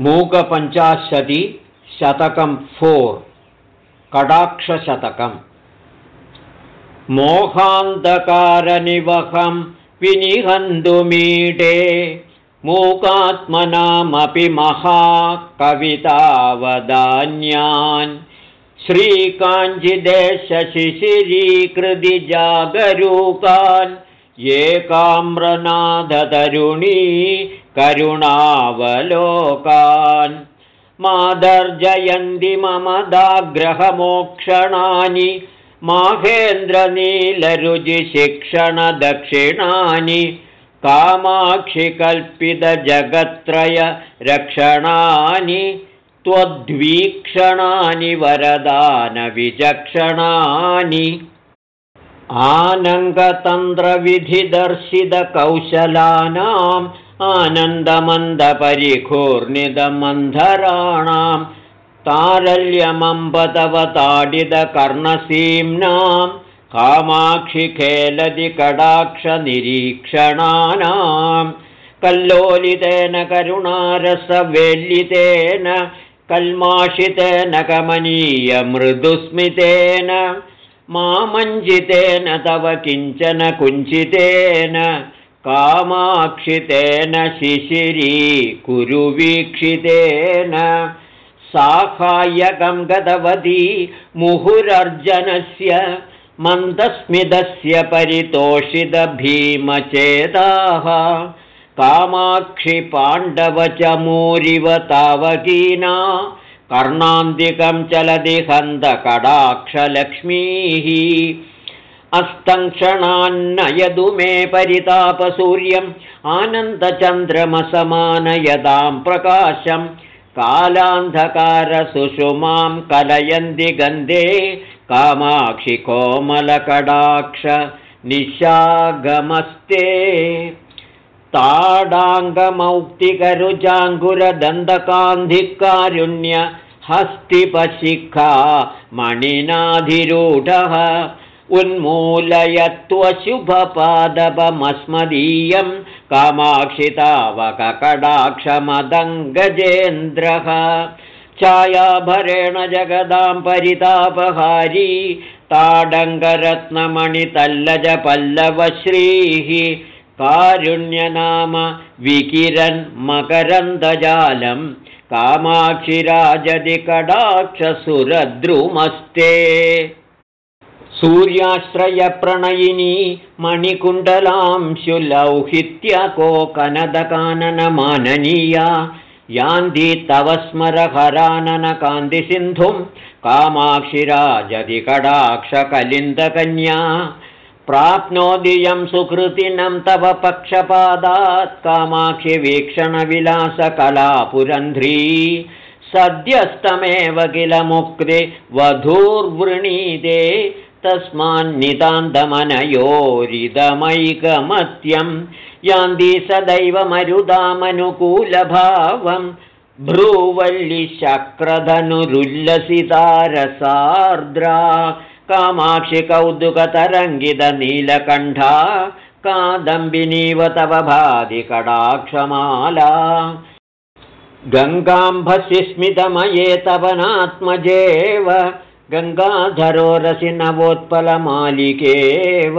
मूकपञ्चाशति शतकं फोर्। कडाक्षशतकम् मोहान्धकारनिवहं विनिहन्तुमीडे। मूकात्मनामपि महाकवितावदान्यान्। श्रीकाञ्चिदेशशिशिरीकृतिजागरूकान्। एकाम्रनाथतरुणी करुणावलोकान् मादर्जयन्ति ममदाग्रहमोक्षणानि माहेन्द्रनीलरुचिशिक्षणदक्षिणानि कामाक्षिकल्पितजगत्त्रयरक्षणानि त्वद्वीक्षणानि वरदानविचक्षणानि आनन्दतन्त्रविधिदर्शितकौशलानाम् आनन्दमन्दपरिघूर्णितमन्धराणां तारल्यमम्बतवताडितकर्णसीम्नां कामाक्षिखेलदि कडाक्षनिरीक्षणानां कल्लोलितेन करुणारसवेल्लितेन कल्माषितेन कमनीयमृदुस्मितेन मामञ्जितेन तव किञ्चन कुञ्चितेन कामाक्षितेन शिशिरीकुरुवीक्षितेन साहाय्यकं गतवती मुहुरर्जनस्य मन्दस्मितस्य परितोषितभीमचेताः। कामाक्षि पाण्डवचमूरिव तावकीना कर्णान्तिकं चलति हन्तकडाक्षलक्ष्मीः अस्तङ्क्षणान्नयदु मे परितापसूर्यम् आनन्दचन्द्रमसमानयदां प्रकाशं कालान्धकारसुषुमां कलयन्ति गन्धे कामाक्षि कोमलकडाक्ष निशागमस्ते। ताडाङ्गमौक्तिकरुजाङ्गुरदन्तकान्धिकारुण्य हस्तिपशिखा मणिनाधिरूढः उन्मूलयत्वशुभपादपमस्मदीयं कामाक्षितावककडाक्षमदङ्गजेन्द्रः छायाभरेण जगदां परितापहारी ताडङ्गरत्नमणितल्लजपल्लवश्रीः। कारुण्यनाम विकिरन्मकरन्दजालं कामाक्षिराजदिकडाक्षसुरद्रुमस्ते सूर्याश्रयप्रणयिनी मणिकुण्डलांशुलौहित्यकोकनदकाननमाननीया यान्ति तव स्मरहराननकान्तिसिन्धुं कामाक्षिराजधिकडाक्षकलिन्दकन्या। प्राप्नोदियं सुकृतिनं तव पक्षपादात् कामाक्षिवीक्षणविलासकलापुरन्ध्री। सद्यस्तमेव किल मुक्ति वधूर्वृणीते तस्मान्नितान्तमनयोरिदमैकमत्यं यान्ति सदैव मरुदामनुकूलभावं। भ्रूवल्लिशक्रधनुरुल्लसितारसार्द्रा कामाक्षिकौतुकतरङ्गितनीलकण्ठा कादम्बिनीव तव भादिकडाक्षमाला गङ्गाम्भसिस्मितमये तवनात्मजेव गङ्गाधरोरसि नवोत्पलमालिकेव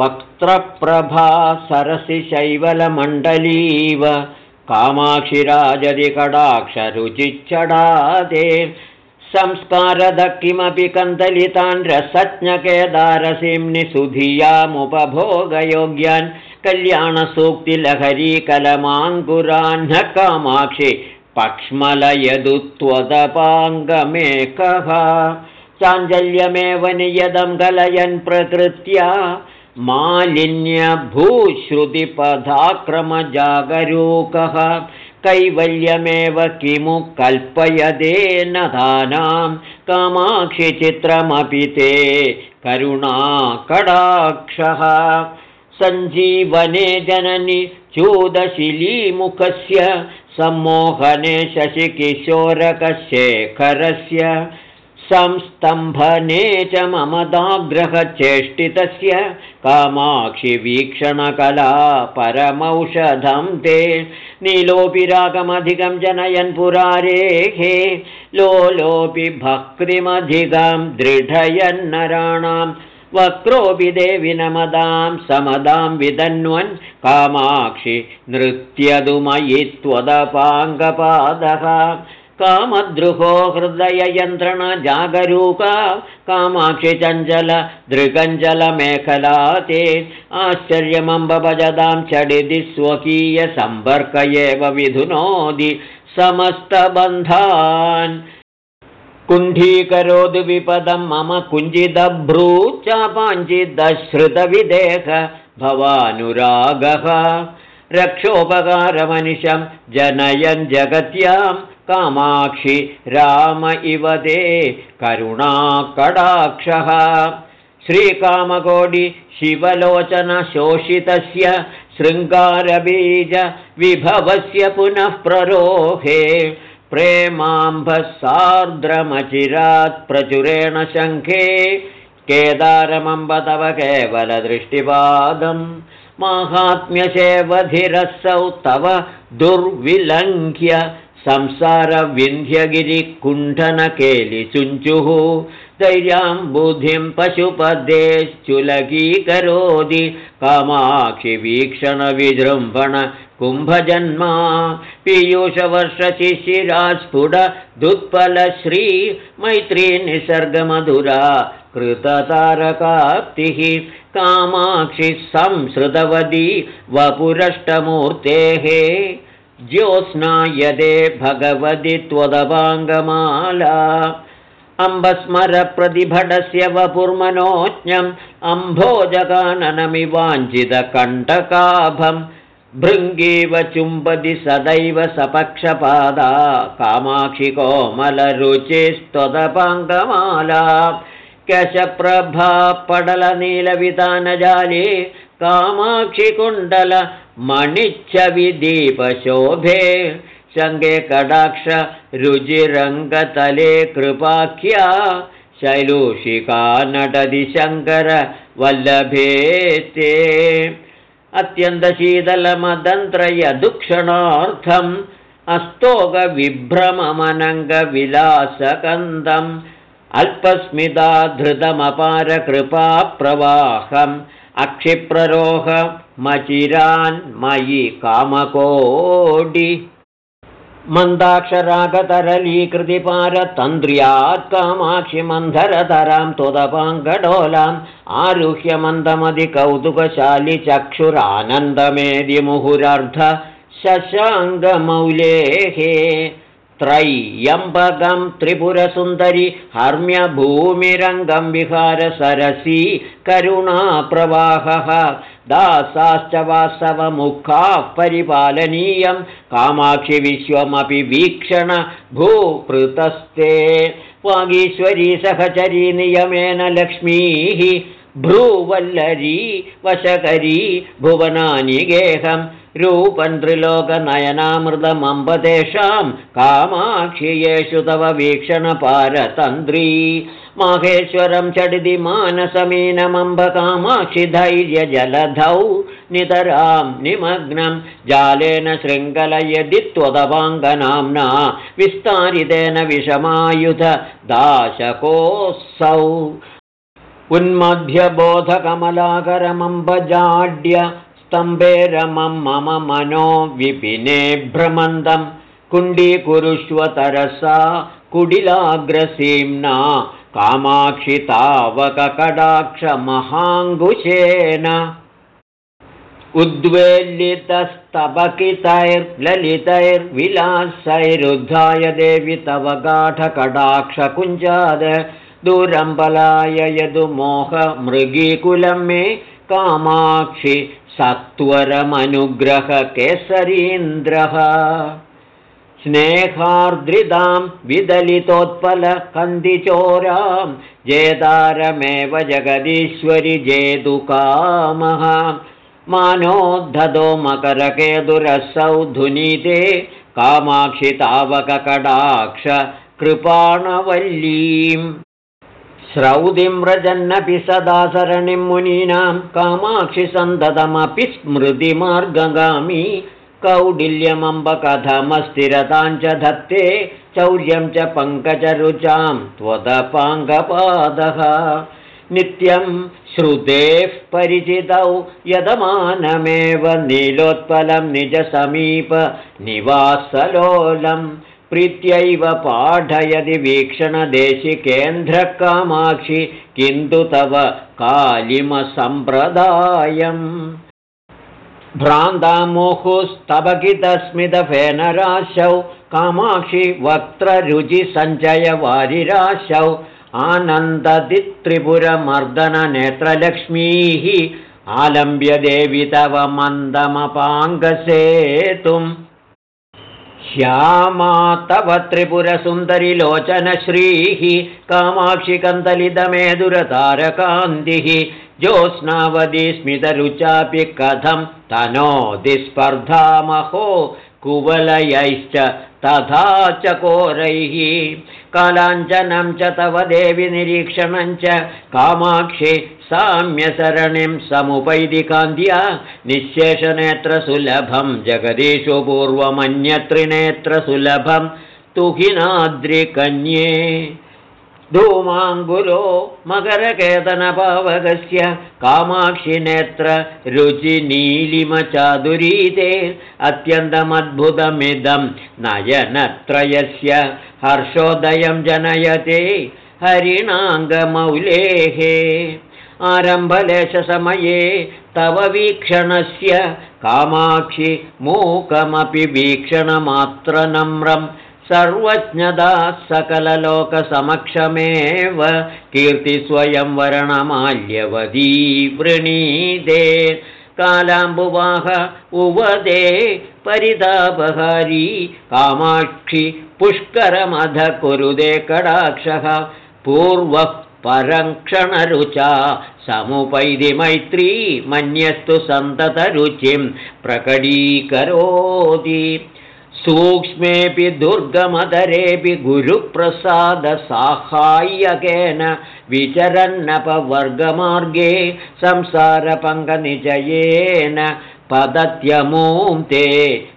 वक्त्रप्रभा सरसि शैवलमण्डलीव कामाक्षिराजदिकडाक्षरुचिच्छडादे संस्कारद किमपि कन्दलितान् रसज्ञकेदारसिंनि सुधियामुपभोगयोग्यान् कल्याणसूक्तिलहरीकलमाङ्कुराह्न कामाक्षि पक्ष्मलयदु त्वदपाङ्गमेकः चाञ्जल्यमेव नियदं कलयन् प्रकृत्या मालिन्यभूश्रुतिपदाक्रमजागरूकः कैवल्यमेव किमु कल्पयदेन धानां कामाक्षिचित्रमपि ते करुणाकडाक्षः सञ्जीवने जननि चूदशिलीमुखस्य सम्मोहने शशिकिशोरकशेखरस्य संस्तम्भने च ममदाग्रहचेष्टितस्य कामाक्षिवीक्षणकला परमौषधं ते नीलोऽपि रागमधिकं जनयन् पुरारेः लोलोऽपि भक्तिमधिकं दृढयन्नराणां वक्रोऽपि देवि नमदां समदां विदन्वन् कामाक्षि नृत्यदुमयि त्वदपाङ्गपादः कामद्रुहो हृदययन्त्रण जागरूका कामाक्षि चञ्चल दृगञ्जलमेखला ते आश्चर्यमम्बभजदां चडिदि स्वकीयसम्पर्क एव विधुनोदि समस्तबन्धान् कुण्ठीकरोतु विपदं मम चापाञ्चिदश्रुतविदेह भवानुरागः। रक्षोपकारमनिशं जनयन् जगत्यां कामाक्षि राम इव ते करुणाकडाक्षः श्रीकामकोडि शिवलोचनशोषितस्य शृङ्गारबीजविभवस्य पुनः प्ररोहे प्रेमाम्भसार्द्रमचिरात् प्रचुरेण शङ्खे केदारमम्ब तव केवलदृष्टिपादम् माहात्म्यसेवधिरसौ तव दुर्विलङ्घ्य संसारविन्ध्यगिरिकुण्ठनकेलिचुञ्चुः दैर्यां बुद्धिं पशुपदेश्चुलकीकरोति कामाक्षिवीक्षणविजृम्भण कुम्भजन्मा पीयूषवर्षशिशिरास्फुटदुत्पलश्री मैत्री निसर्गमधुरा कृततारकाप्तिः कामाक्षि संसृतवती वपुरष्टमूर्तेः ज्योत्स्ना यदे भगवति त्वदपाङ्गमाला अम्बस्मरप्रतिभटस्य वपुर्मनोज्ञम् अम्भोजकाननमिवाञ्छितकण्टकाभं भृङ्गीव चुम्बति सदैव सपक्षपादा कामाक्षि कोमलरुचिस्त्वदपाङ्गमाला कशप्रभा पडलनीलवितानजाले कामाक्षिकुण्डल कडाक्ष रुजिरङ्गतले कृपाख्या शैलूषिका नटति शङ्करवल्लभे ते अत्यन्तशीतलमदन्त्रयदुक्षणार्थम् अस्तोकविभ्रममनङ्गविलासकन्दम् अल्पस्मिताधृतमपारकृपाप्रवाहम् अक्षिप्ररोहमचिरान्मयि कामकोडि मन्दाक्षरागतरलीकृतिपारतन्द्र्यात् कामाक्षिमन्धरतरां त्वदपाङ्गडोलाम् आरुह्य मन्दमधिकौतुकशालि चक्षुरानन्दमेदिमुहुरर्ध शशाङ्गमौलेः त्रय्यम्बकं त्रिपुरसुन्दरि हर्म्यभूमिरङ्गं विहारसरसी करुणाप्रवाहः दासाश्च वासवमुखाः परिपालनीयं कामाक्षि विश्वमपि वीक्षण भूपृतस्ते। वागीश्वरी सहचरी नियमेन लक्ष्मीः भ्रूवल्लरी वशकरी भुवनानि गेहम् रूपं त्रिलोकनयनामृतमम्ब तेषां कामाक्षियेषु तव वीक्षणपारतन्त्री माहेश्वरं चडिति मानसमीनमम्ब कामाक्षि धैर्यजलधौ नितरां निमग्नं जालेन शृङ्खलयदि त्वदपाङ्गनाम्ना विस्तारितेन विषमायुध दाशकोऽसौ उन्मध्यबोधकमलाकरमम्बजाड्य स्तम्भे रमं मम मनो विपिने भ्रमन्दं कुण्डीकुरुष्वतरसा कुडिलाग्रसीम्ना कामाक्षितावककडाक्षमहाङ्कुशेन उद्वेल्लितस्तबकितैर्ललितैर्विलासैरुद्धाय देवि तव गाढकडाक्षकुञ्जाद दूरम्बलाय यदुमोहमृगीकुलं मे कामाक्षि सत्वरमनुग्रहकेसरीन्द्रः। स्नेहार्द्रिदां विदलितोत्पलकन्दिचोरां जेदारमेव जगदीश्वरि जेदुकामः। मानोद्धतो मकरकेतुरसौ धुनीते कामाक्षि तावककडाक्ष कृपाणवल्लीम् श्रौदिं व्रजन्नपि सदा सरणिं मुनीनां कामाक्षि सन्ततमपि स्मृतिमार्गगामी कौडिल्यमम्बकथमस्थिरतां च धत्ते चौर्यं च पङ्कजरुचां त्वदपाङ्गपादः। नित्यं श्रुतेः परिचितौ यदमानमेव नीलोत्पलं निजसमीप निवासलोलम् प्रीत्यैव पाठयति वीक्षणदेशिकेन्द्रकामाक्षि किन्तु तव कालिमसम्प्रदायम्। भ्रान्तामुहुस्तवकितस्मितफेनराशौ कामाक्षि वक्त्ररुचिसञ्चयवारिराशौ आनन्दति त्रिपुरमर्दननेत्रलक्ष्मीः आलम्ब्य देवि तव मन्दमपाङ्गसेतुम् श्यामा तव त्रिपुरसुन्दरिलोचनश्रीः कामाक्षिकन्दलितमेदुरतारकान्तिः ज्योत्स्नावधि स्मितरुचापि कथं तनोदिस्पर्धामहो कुवलयैश्च तथा चकोरैः कालाञ्चनं च तव देवि निरीक्षणं च कामाक्षि साम्यसरणिं समुपैदिकान्त्या निःशेषनेत्रसुलभं जगदीषु पूर्वमन्यत्रिनेत्रसुलभं तुहिनाद्रिकन्ये धूमाङ्गुलो मकरकेतनपावकस्य कामाक्षिनेत्र रुचिनीलिमचादुरीते अत्यन्तमद्भुतमिदं नयनत्रयस्य हर्षोदयं जनयते हरिणाङ्गमौलेः आरम्भलेशसमये तव वीक्षणस्य कामाक्षि मूकमपि वीक्षणमात्रनम्रं सर्वज्ञदा सकललोकसमक्षमेव कीर्तिस्वयं वरणमाल्यवदी वृणीदे कालाम्बुवाह उवदे परितापहारी कामाक्षि पुष्करमध कुरुदे कडाक्षः पूर्वः परङ्क्षणरुचा समुपैदि मैत्री मन्यस्तु सन्ततरुचिं प्रकटीकरोति। सूक्ष्मेऽपि दुर्गमदरेऽपि गुरुप्रसादसाहाय्यकेन विचरन्नपवर्गमार्गे संसारपङ्गनिजयेन पदत्यमूं ते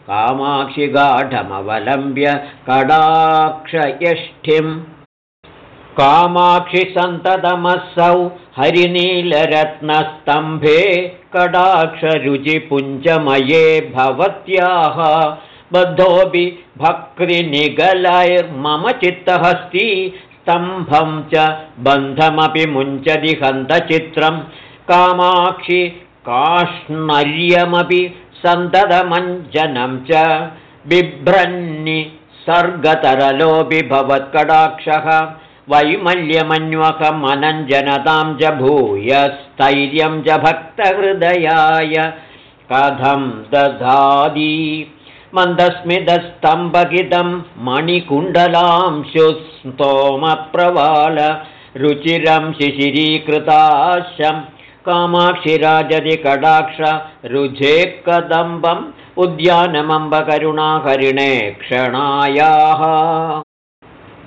कामाक्षिगाढमवलम्ब्य कडाक्षयष्ठिम् कामाक्षिसन्ततमसौ हरिनीलरत्नस्तम्भे कडाक्षरुचिपुञ्जमये भवत्याः बद्धोऽपि भक्तिनिगलैर्मम चित्तहस्ति स्तम्भं च बन्धमपि मुञ्चति हन्तचित्रं कामाक्षि काष्णर्यमपि सन्ततमञ्जनं च बिभ्रन्नि सर्गतरलोऽपि भवत्कडाक्षः वैमल्यमन्वकमनञ्जनतां च भूयस्थैर्यं च भक्तहृदयाय कथं दधादी मन्दस्मितस्तम्भगितं मणिकुण्डलांशुस्तोमप्रवाल रुचिरं शिशिरीकृताशं कामाक्षिराजति कडाक्ष रुझे कदम्बम् उद्यानमम्बकरुणाहरिणे क्षणायाः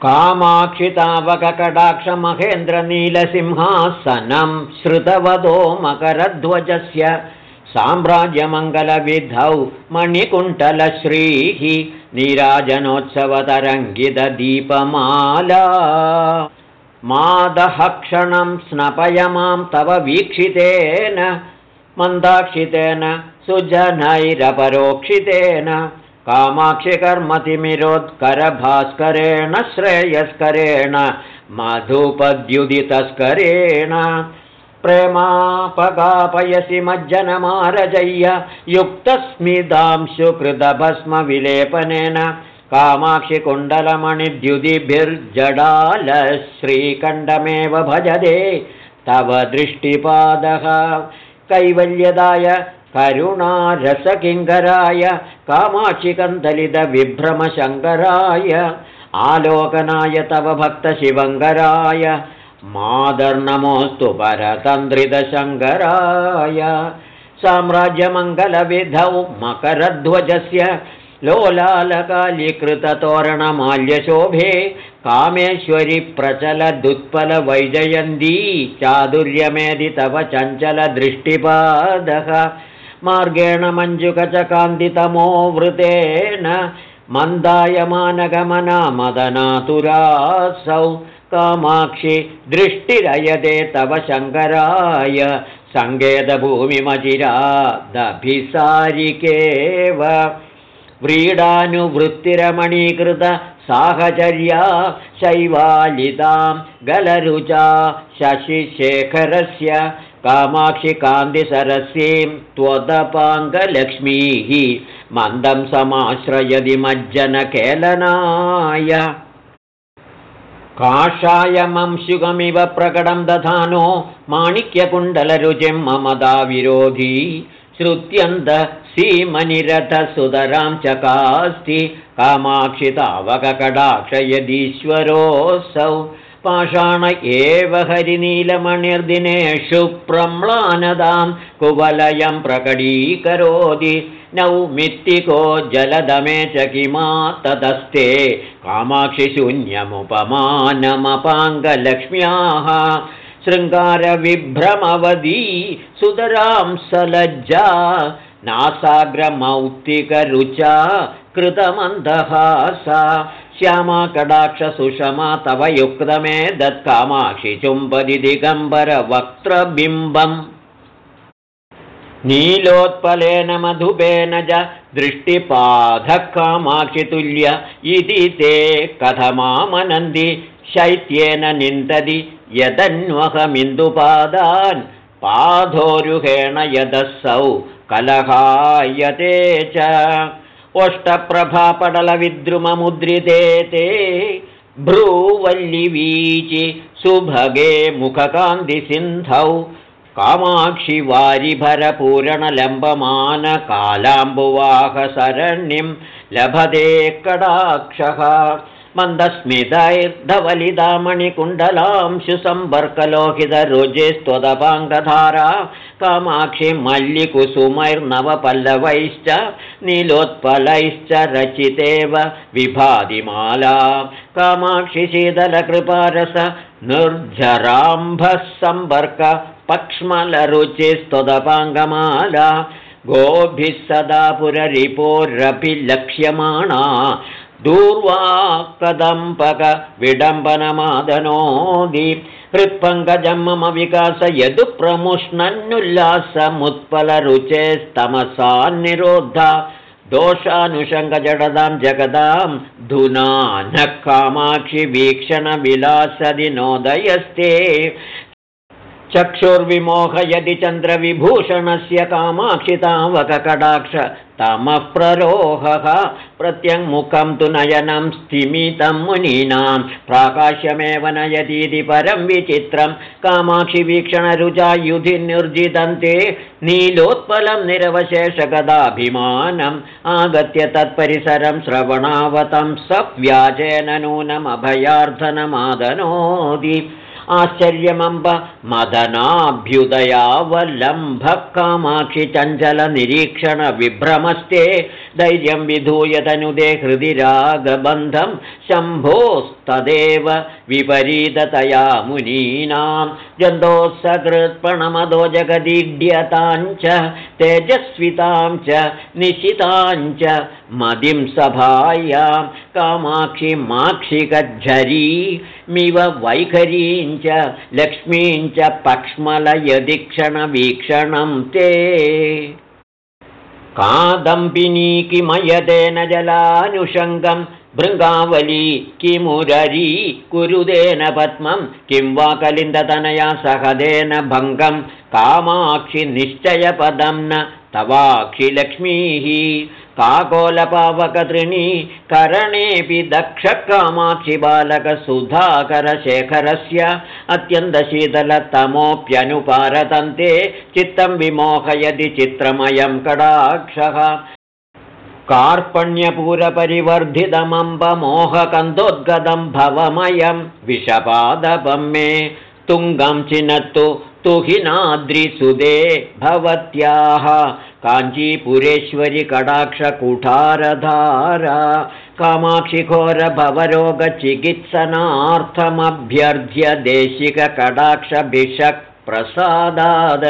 कामाक्षितावककटाक्षमहेन्द्रनीलसिंहासनं श्रुतवदो मकरध्वजस्य साम्राज्यमङ्गलविधौ मणिकुण्टलश्रीः नीराजनोत्सवतरङ्गितदीपमाला। मादहक्षणं स्नपय मां तव वीक्षितेन मन्दाक्षितेन सुजनैरपरोक्षितेन कामाक्षिकर्मतिमिरोत्करभास्करेण श्रेयस्करेण मधुपद्युदितस्करेण। प्रेमापगापयसि मज्जनमारजय्य युक्तस्मिदांशुकृतभस्मविलेपनेन कामाक्षिकुण्डलमणिद्युदिभिर्जडालश्रीकण्डमेव भजदे तव दृष्टिपादः कैवल्यदाय करुणारसकिङ्कराय कामाक्षिकन्दलितविभ्रमशङ्कराय आलोकनाय तव भक्तशिवङ्कराय मादर्नमोऽस्तु परतन्द्रितशङ्कराय साम्राज्यमङ्गलविधौ मकरध्वजस्य लोलालकालीकृततोरणमाल्यशोभे कामेश्वरि प्रचलदुत्पलवैजयन्ती चादुर्यमेधि तव चञ्चलदृष्टिपादः मार्गेण मञ्जुकचकान्तितमो वृतेन मन्दायमानगमना मदनातुरासौ कामाक्षि दृष्टिरयदे तव शङ्कराय सङ्केतभूमिमचिरादभिसारिकेव। व्रीडानुवृत्तिरमणीकृत साहचर्या शैवालितां गलरुचा शशिशेखरस्य कामाक्षिकान्तिसरसीं त्वदपाङ्गलक्ष्मीः मन्दं समाश्रयदि मज्जनकेलनाय। काषायमंशुगमिव प्रकटं दधानो माणिक्यकुण्डलरुचिं ममदाविरोधी श्रुत्यन्त सीमनिरथसुतरां च कास्ति कामाक्षितावककडाक्षयदीश्वरोऽसौ पाषाण एव हरिनीलमणिर्दिनेषु प्रम्लानदां कुवलयं प्रकटीकरोति। नौमित्तिको जलदमे च किमा तदस्ते कामाक्षिशून्यमुपमानमपाङ्गलक्ष्म्याः शृङ्गारविभ्रमवदी सुतरां सलज्जा। नासाग्रमौक्तिकरुचा कृतमन्दहासा श्यामा कडाक्षसुषमा तव युक्तमे दत्कामाक्षि चुम्बदि दिगम्बरवक्त्रबिम्बम् नीलोत्पलेन मधुपेन च दृष्टिपाधः कामाक्षितुल्य इति ते कथमामनन्दि शैत्येन निन्दति यदन्वहमिन्दुपादान्। पाधोरुहेण यदसौ कलहायते च ओष्टप्रभापटलविद्रुममुद्रिते ते भ्रूवल्लिवीचि सुभगे मुखकान्तिसिन्धौ कामाक्षि वारिभरपूरणलम्बमानकालाम्बुवाहसरण्यं लभते कडाक्षः मन्दस्मितैर्धवलितामणिकुण्डलांशुसम्पर्कलोहितरुजिस्त्वदपाङ्गधारा कामाक्षि मल्लिकुसुमैर्नवपल्लवैश्च नीलोत्पलैश्च रचितेव विभादिमाला। कामाक्षि शीतलकृपारस निर्झराम्भः सम्पर्क पक्ष्मलरुचिस्त्वदपाङ्गमाला गोभिः सदा पुररिपोरपि लक्ष्यमाणा दूर्वा कदम्पकविडम्बनमादनोदि हृत्पङ्कजं मम विकास यदु प्रमुष्णन्नुल्लासमुत्पलरुचेस्तमसान्निरोधा दोषानुषङ्गजडदां जगदां धुना न कामाक्षि वीक्षणविलासदि नोदयस्ते चक्षुर्विमोहयदि चन्द्रविभूषणस्य कामाक्षितावककडाक्ष तमः प्ररोहः प्रत्यङ्मुखं तु नयनं स्थिमितं मुनीनां प्राकाश्यमेव नयतीति परं विचित्रं कामाक्षिवीक्षणरुचायुधि निर्जितन्ते नीलोत्पलं निरवशेषगदाभिमानम् आगत्य तत्परिसरं श्रवणावतं स व्याजेन नूनमभयार्थनमादनोदि आश्चर्यमम्ब मदनाभ्युदयावलम्भः कामाक्षि चञ्चलनिरीक्षणविभ्रमस्ते धैर्यं विधूयतनुदे हृदि रागबन्धं शम्भोस्तदेव विपरीततया मुनीनां जन्तोः सकृत्पणमदो जगदीड्यताञ्च तेजस्वितां च निशिताञ्च मदिं सभायां कामाक्षिमाक्षिकज्झरीमिव वैखरीञ्च लक्ष्मीञ्च पक्ष्मलयदिक्षणवीक्षणं ते कादम्बिनी किमयतेन जलानुषङ्गं भृङ्गावली किमुररी कुरुदेन पद्मं किं वा कलिन्दतनया सहदेन भङ्गं कामाक्षि निश्चयपदं न तवाक्षिलक्ष्मीः काकोलपावकतृणी करणेऽपि दक्षकामाक्षि बालकसुधाकरशेखरस्य अत्यन्तशीतलतमोऽप्यनुपारतन्ते चित्तं विमोहयति चित्रमयं कडाक्षः। कार्पण्यपूरपरिवर्धितमम्बमोहकन्दोद्गतं भवमयं विषपादपं मे। तुङ्गं चिनत्तु तुहिनाद्रिसुदे भवत्याः काञ्चीपुरेश्वरि कटाक्षकुठारधारा कामाक्षिघोरभवरोगचिकित्सनार्थमभ्यर्थ्य देशिककटाक्षभिषक्प्रसादाद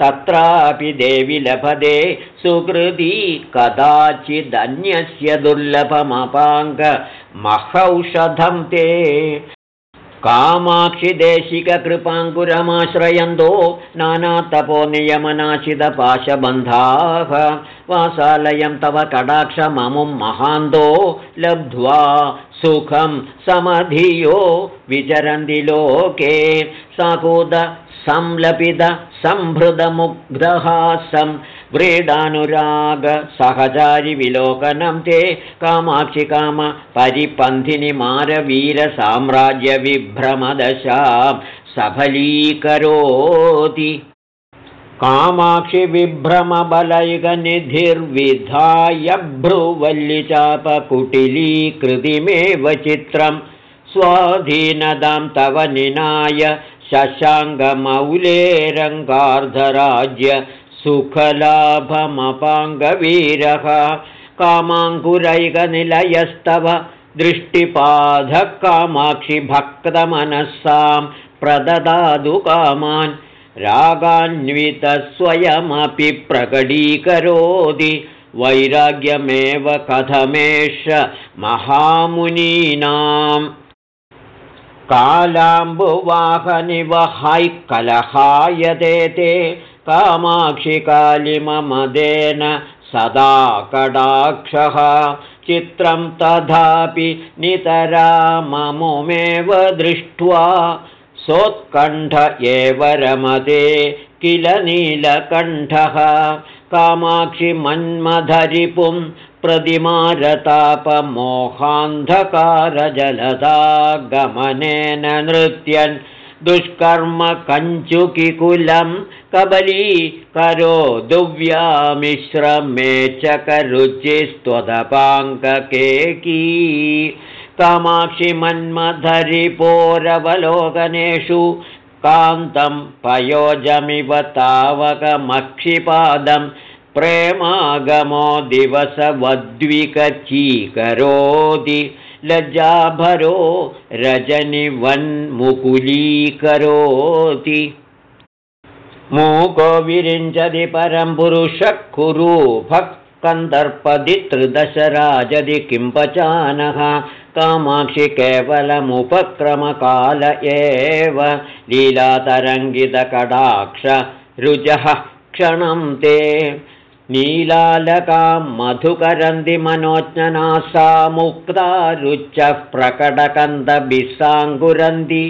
तत्रापि देवि लभते सुकृती कदाचिदन्यस्य दुर्लभमपाङ्गमहौषधं ते कामाक्षिदेशिककृपाङ्कुरमाश्रयन्तो नानातपोनियमनाशितपाशबन्धाः। वासालयं तव कडाक्षममुं महान्तो लब्ध्वा सुखं समधियो विचरन्ति लोके। साकूद संलपित सम्भृतमुग्धहासं व्रीडानुरागसहचारिविलोकनं ते कामाक्षि काम परिपन्थिनि मारवीरसाम्राज्यविभ्रमदशां सफलीकरोति कामाक्षि विभ्रमबलैकनिधिर्विधाय भ्रुवल्लिचापकुटिलीकृतिमेव चित्रं स्वाधीनदां तव निनाय शशाङ्गमौलेरङ्गार्धराज्य सुखलाभमपाङ्गवीरः कामाङ्कुरैकनिलयस्तव दृष्टिपाधः कामाक्षि भक्तमनःसां प्रददातु कामान्। रागान्वितस्वयमपि प्रकटीकरोति। वैराग्यमेव कथमेष महामुनीनाम् कालाम्बुवाहनिवहैकलहायते ते कामाक्षिकालिममदेन सदा कडाक्षः चित्रं तथापि नितराममुमेव दृष्ट्वा सोत्कण्ठ एव रमते किल नीलकण्ठः। कामाक्षि मन्मधरिपुं प्रतिमारतापमोहान्धकारजलदागमनेन नृत्यन् दुष्कर्म कञ्चुकिकुलं कबली करो दुव्यामिश्रमे च करुचिस्त्वदपाङ्ककेकी। कामाक्षि मन्मधरिपोरवलोकनेषु कान्तं पयोजमिव तावकमक्षिपादं प्रेमागमो दिवसवद्विकचीकरोति लज्जाभरो रजनिवन्मुकुलीकरोति मूको विरिञ्चति परं पुरुषः कुरूभः कन्दर्पदि त्रिदशराजदि किम्पचानः कामाक्षि केवलमुपक्रमकाल एव लीलातरङ्गितकटाक्ष रुजः क्षणं ते नीलालकां मधुकरन्ति मनोज्ञनासा मुक्ता रुचः प्रकटकन्दभिस्साङ्कुरन्ति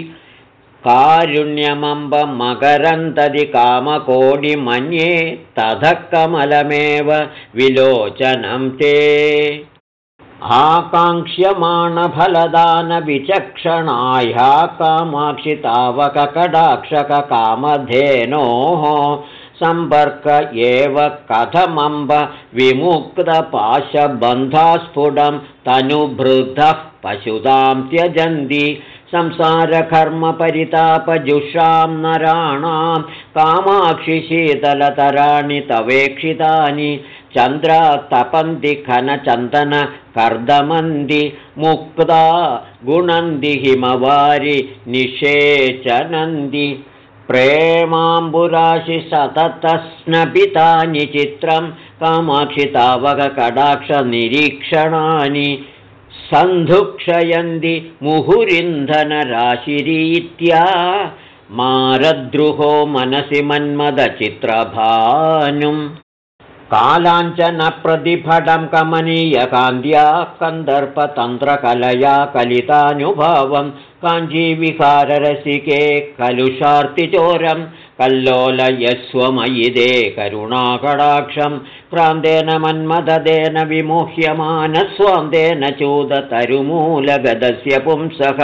कारुण्यमम्बमकरन्तदि कामकोटिमन्ये ततः कमलमेव विलोचनं ते। आकाङ्क्ष्यमाणफलदानविचक्षणाया कामाक्षितावककटाक्षककामधेनोः सम्पर्क एव कथमम्ब। विमुक्तपाशबन्धास्फुटं तनुभृद्धः पशुतां त्यजन्ति। संसारकर्मपरितापजुषां नराणां। कामाक्षिशीतलतराणि तवेक्षितानि। चन्द्रा तपन्ति खनचन्दनकर्दमन्ति मुक्ता गुणन्ति हिमवारि निषेचनन्ति प्रेमाम्बुराशि सततस्नपितानि चित्रं कामाक्षितावककटाक्षनिरीक्षणानि सन्धुक्षयन्ति मुहुरिन्धनराशिरीत्या मारद्रुहो मनसि मन्मदचित्रभानुम् कालाञ्चनप्रतिफटं कमनीयकान्त्या कन्दर्पतन्त्रकलया कलितानुभावं काञ्जीविहाररसिके कलुषार्तिचोरं कल्लोलयस्वमयिदे करुणाकडाक्षं क्रान्तेन मन्मददेन विमोह्यमानस्वान्तेन चूदतरुमूलगदस्य पुंसः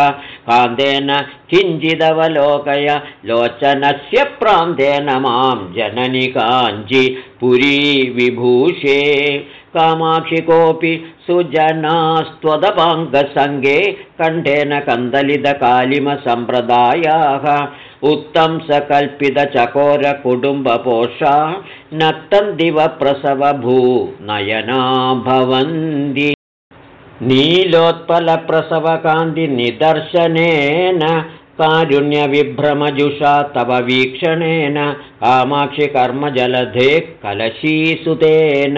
कान्तेन किञ्चिदवलोकय लोचनस्य प्रान्तेन मां जननि काञ्चि पुरी विभूषे कामाक्षि कोऽपि सुजनास्त्वदपाङ्गसङ्गे कण्ठेन कन्दलितकालिमसम्प्रदायाः उत्तं सकल्पितचकोरकुटुम्बपोषा नक्तं दिवप्रसवभू नयना भवन्ति नीलोत्पलप्रसवकान्तिनिदर्शनेन कारुण्यविभ्रमजुषा तव वीक्षणेन कामाक्षिकर्मजलधे कलशीसुतेन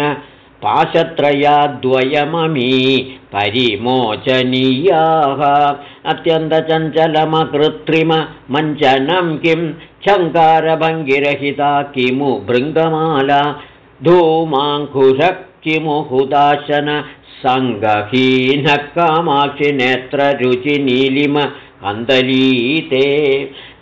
पाशत्रयाद्वयममी परिमोचनीयाः। अत्यन्तचञ्चलमकृत्रिममञ्चनं किं शङ्कारभङ्गिरहिता किमु भृङ्गमाला? धूमाङ्कुशः किमु हुदाशन सङ्गहीनः कामाक्षि नेत्ररुचिनीलिम कन्दलीते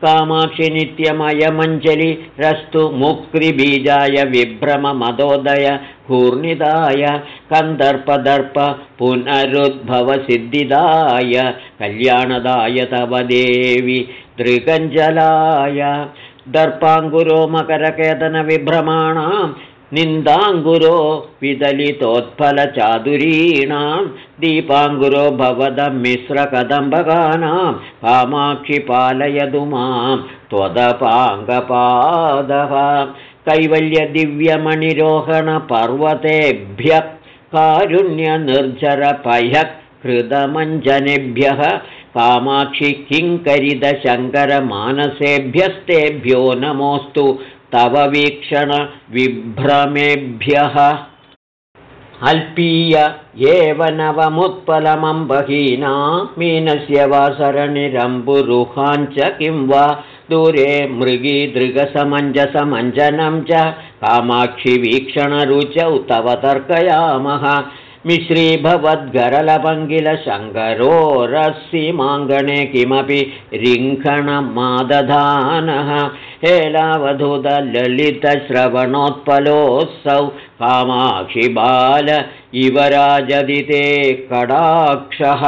कामाक्षि नित्यमयमञ्जलिरस्तु मुक्तिबीजाय विभ्रममदोदय कूर्णिदाय कन्दर्पदर्प पुनरुद्भवसिद्धिदाय कल्याणदाय तव देवि दृगञ्जलाय दर्पाङ्गुरो मकरकेतनविभ्रमाणां निन्दाङ्गुरो विदलितोत्फलचादुरीणां दीपाङ्गुरो भवदमिश्रकदम्बकानां कामाक्षि पालयतु मां त्वदपाङ्गपादः कैवल्यदिव्यमणिरोहणपर्वतेभ्यः कारुण्यनिर्झरपह्यः कृतमञ्जनेभ्यः कामाक्षि किङ्करिदशङ्करमानसेभ्यस्तेभ्यो नमोऽस्तु तव वीक्षणविभ्रमेभ्यः। अल्पीय एव नवमुत्पलमम्बहीना मीनस्य वासरणिरम्बुरुहाञ्च किं वा दूरे मृगीदृगसमञ्जसमञ्जनं च कामाक्षिवीक्षणरुचौ तव तर्कयामः। मिश्रीभवद्गरलपङ्गिलशङ्करोरसीमाङ्गणे किमपि रिङ्खणमादधानः हेलावधूतललितश्रवणोत्पलोऽसौ कामाक्षि बाल इव राजदिते कडाक्षः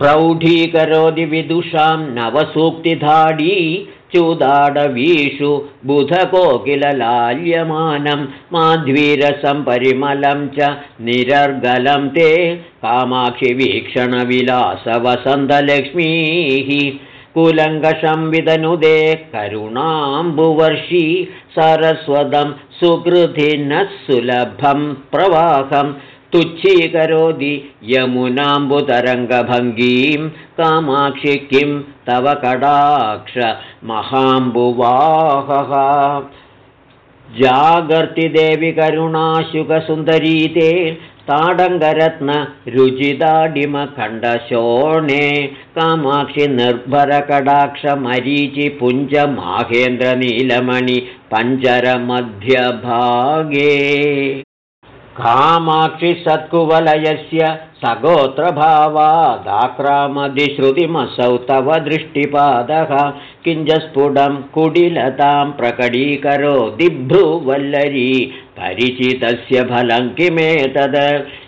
प्रौढीकरोति विदुषां नवसूक्तिधाडी चूदाडवीषु बुधकोकिललाल्यमानं माध्वीरसं परिमलं च निरर्गलं ते कामाक्षिवीक्षणविलासवसन्तलक्ष्मीः कुलङ्कषं विदनुदे करुणाम्बुवर्षी सरस्वतं सुकृतिनः सुलभं प्रवाहं तुच्छीकरोति यमुनाम्बुतरङ्गभङ्गीं कामाक्षि किं तव कडाक्ष महाम्बुवाहः। जागर्तिदेवि करुणाशुकसुन्दरीते ताडङ्गरत्नरुचिताडिमखण्डशोणे कामाक्षि निर्भरकटाक्षमरीचिपुञ्जमाहेन्द्रनीलमणि पञ्जरमध्यभागे कामाक्षि सत्कुवलयस्य सगोत्रभावादाक्रामधिश्रुतिमसौ तव दृष्टिपादः किञ्जस्फुटं कुडिलतां प्रकटीकरो दिभ्रुवल्लरी परिचितस्य फलं किमेतद्?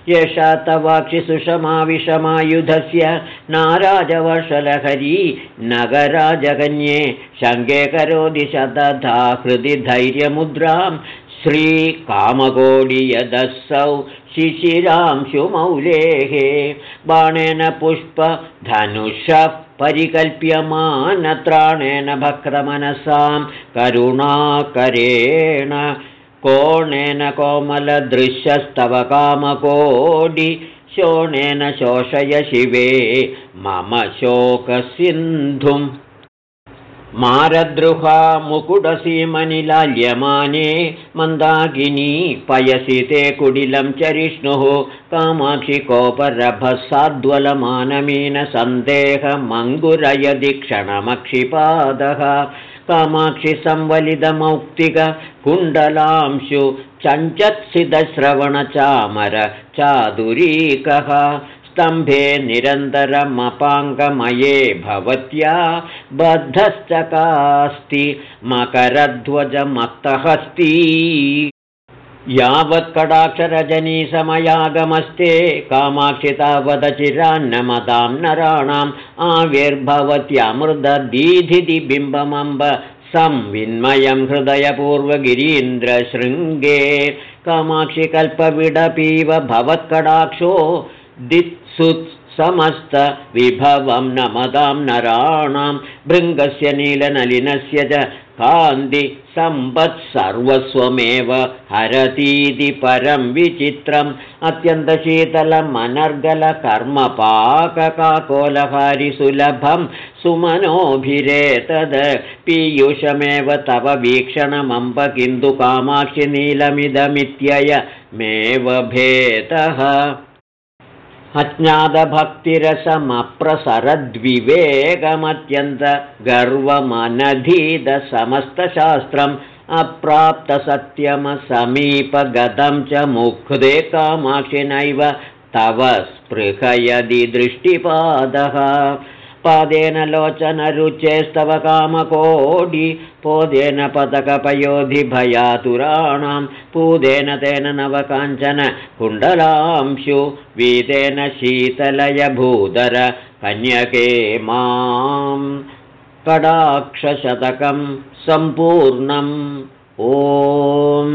यशा तवाक्षि सुषमा विषमायुधस्य नाराजवशलहरी नगराजगन्ये शङ्गे करोति शतधा हृदि धैर्यमुद्रां श्रीकामकोडियदस्सौ शिशिरांशुमौलेः बाणेन पुष्पधनुषः परिकल्प्यमानत्राणेन भक्तमनसां करुणाकरेण कोणेन कोमलदृश्यस्तव कामकोडि शोणेन शोषय शिवे मम शोकसिन्धुम् मारद्रुहा मुकुटसीमनिलाल्यमाने मन्दाकिनी पयसि ते कुडिलं चरिष्णुः कामाक्षि क्षणमक्षिपादः कामाक्षि संवलितमौक्तिककुण्डलांशु चञ्चत्सितश्रवणचामर चादुरीकः स्तम्भे निरन्तरमपाङ्गमये भवत्या बद्धश्चकास्ति मकरध्वजमत्तहस्ती। यावत्कडाक्षरजनीसमयागमस्ते कामाक्षि तावदचिरान्नमतां नराणाम् आविर्भवत्यामृददीधिति बिम्बमम्ब संविन्मयं कल्पविडपीव भवत्कडाक्षो दित्सुत् समस्तविभवं नमदां नराणां भृङ्गस्य नीलनलिनस्य च कान्ति सम्पत्सर्वस्वमेव हरतीति परं विचित्रम्। अत्यन्तशीतलमनर्गलकर्मपाककाकोलहारिसुलभं सुमनोभिरेतद्। पीयूषमेव तव वीक्षणमम्ब किन्तु कामाक्षि नीलमिदमित्ययमेव भेदः अज्ञातभक्तिरसमप्रसरद्विवेगमत्यन्तगर्वमनधीतसमस्तशास्त्रम् अप्राप्तसत्यमसमीपगतं च मुक्ते कामाक्षि नैव तव स्पृहयदि दृष्टिपादः पादेन लोचनरुचेस्तव कामकोडि पोदेन पदकपयोधिभयातुराणां पूदेन तेन नवकाञ्चन कुण्डलांशु वीतेन शीतलयभूधर कन्यके मां कडाक्षशतकं सम्पूर्णम् ॐ